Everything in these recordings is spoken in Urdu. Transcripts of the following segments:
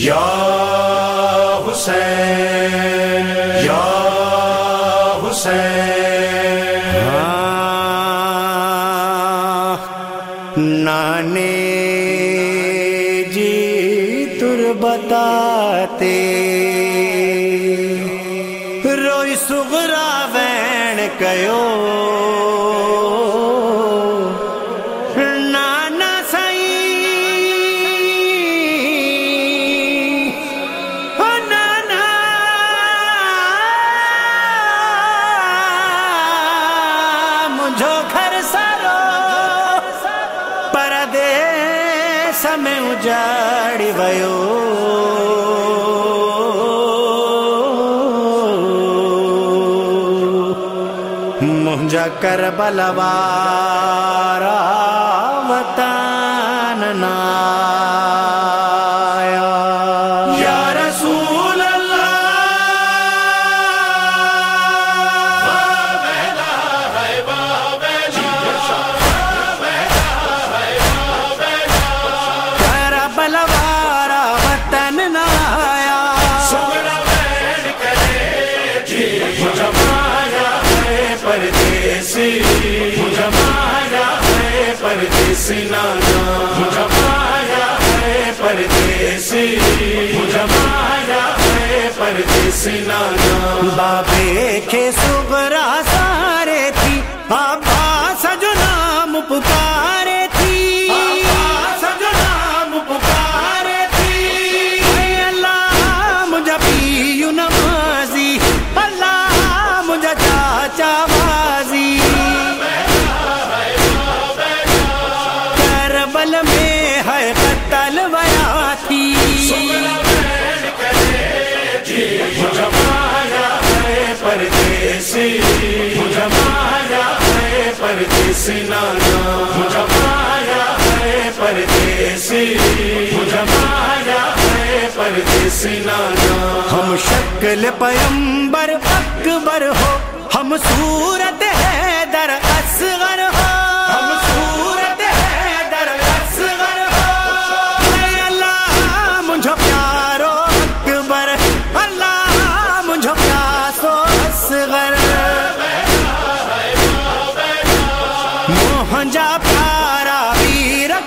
یا حسین یا حسین۔ ہاں، نانے جی تر بتاتے۔ روئی سغرا وین کیو۔ میں اجاڑی کربل منجا کر بلوارا پردیسی مجھے مایا ہے پردیسی نانا۔ مجھے مایا ہے پردیسی۔ مجھے مایا ہے پردیسی نانا۔ بابے کے سغرا سارے نانا مجھے مایا ہے پردیسی مجھے مایا ہے پردیسی نانا ہم شکل پیمبر اکبر ہو، ہم صورت ہے در اصغر ہو۔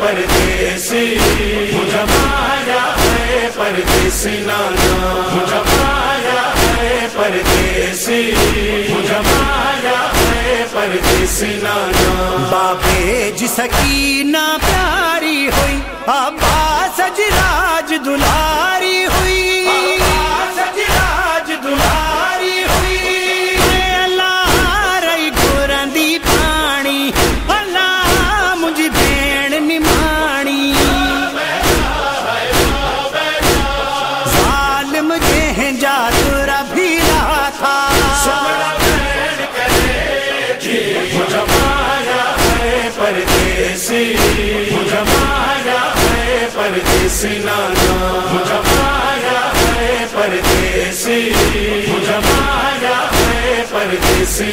پردیسی مجھے مایا ہے پردیسی نانا مجھے مایا ہے پردیسی مجھے مایا ہے پردیسی نانا بابے جی سکینہ پیاری ہوئی ابا سجراج دلاری ہوئی۔ پردیسی مجھے مایا ہے پردیسی مجھے مایا ہے پردیسی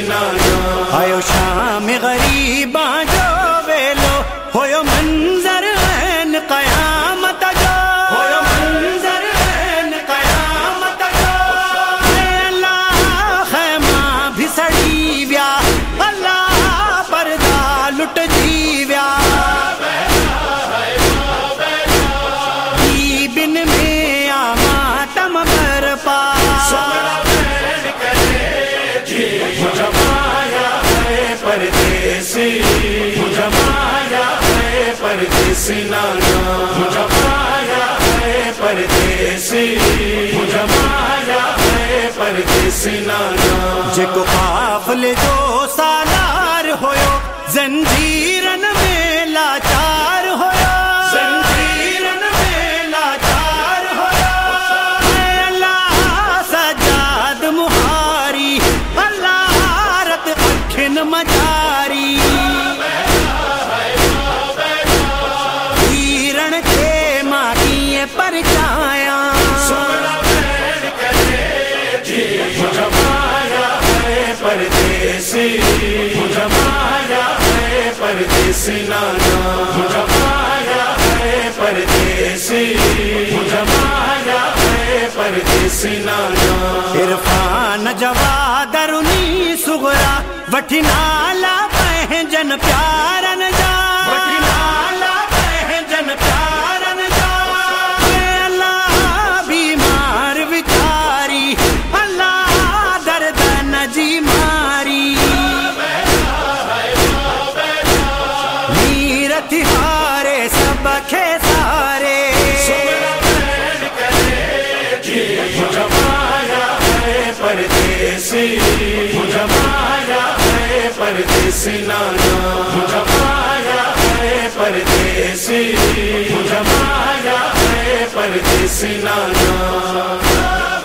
آیو شام غریباں جو ویلو، ہویو منظر این قیامت جو ہویو منظر این قیامت جو خیمہ بھی سڑی جو قافل جو سالار ہویو زنجیر عرفان جوا درونی سغرا وٹھنالا پہن جن پیار پردیسی مجھے مارا ہے پردیسی نانا۔ مجھے مارا ہے پردیسی ہے پردیسی نانا۔